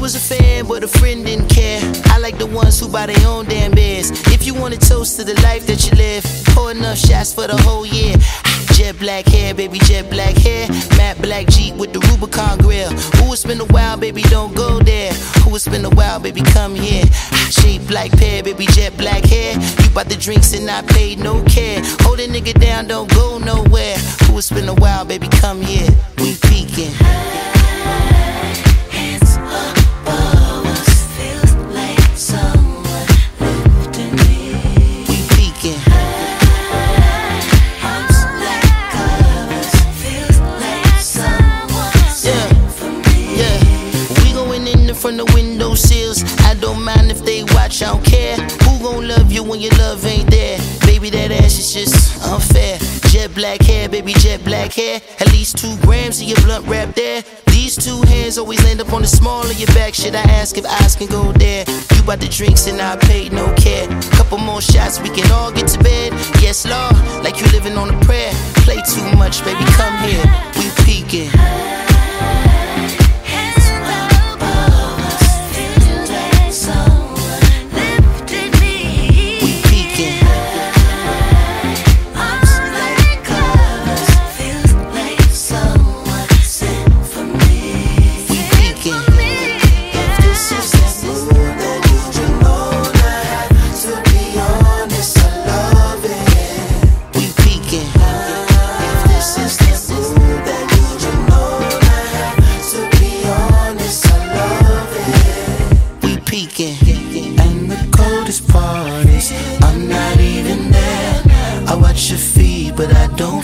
was a fan, but a friend didn't care. I like the ones who buy their own damn beers. If you want to toast to the life that you live, pour enough shots for the whole year. Jet black hair, baby, jet black hair. Matte black Jeep with the Rubicon grill. Ooh, it's been a while, baby, don't go there. Ooh, it's been a while, baby, come here. Shape like pear, baby, jet black hair. You bought the drinks and I paid no care. Hold a nigga down, don't go nowhere. Ooh, it's been a while, baby, come here. Mind if they watch, I don't care. Who gon' love you when your love ain't there? Baby, that ass is just unfair. Jet black hair, baby, jet black hair. At least two grams of your blunt wrap there. These two hands always land up on the small of your back. Should I ask if eyes can go there? You bought the drinks and I paid no care. Couple more shots, we can all get to bed. Yes, Lord, like you living on a prayer. Play too much, baby, come here. We peeking. And the coldest part is I'm not even there. I watch your feet, but I don't